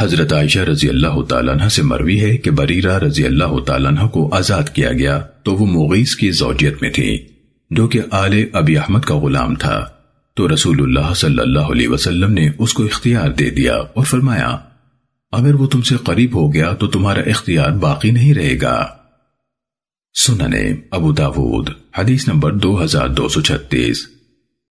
حضرت عائشہ رضی اللہ تعالیٰ عنہ سے مروی ہے کہ بریرہ رضی اللہ تعالیٰ عنہ کو آزاد کیا گیا تو وہ مغیث کی زوجیت میں تھی، جو کہ آل ابی احمد کا غلام تھا۔ تو رسول اللہ صلی اللہ علیہ وسلم نے اس کو اختیار دے دیا اور فرمایا، اگر وہ تم سے قریب ہو گیا تو تمہارا اختیار باقی نہیں رہے گا۔ سننے ابو داود، حدیث نمبر دو ہزار دو سو چھتیس۔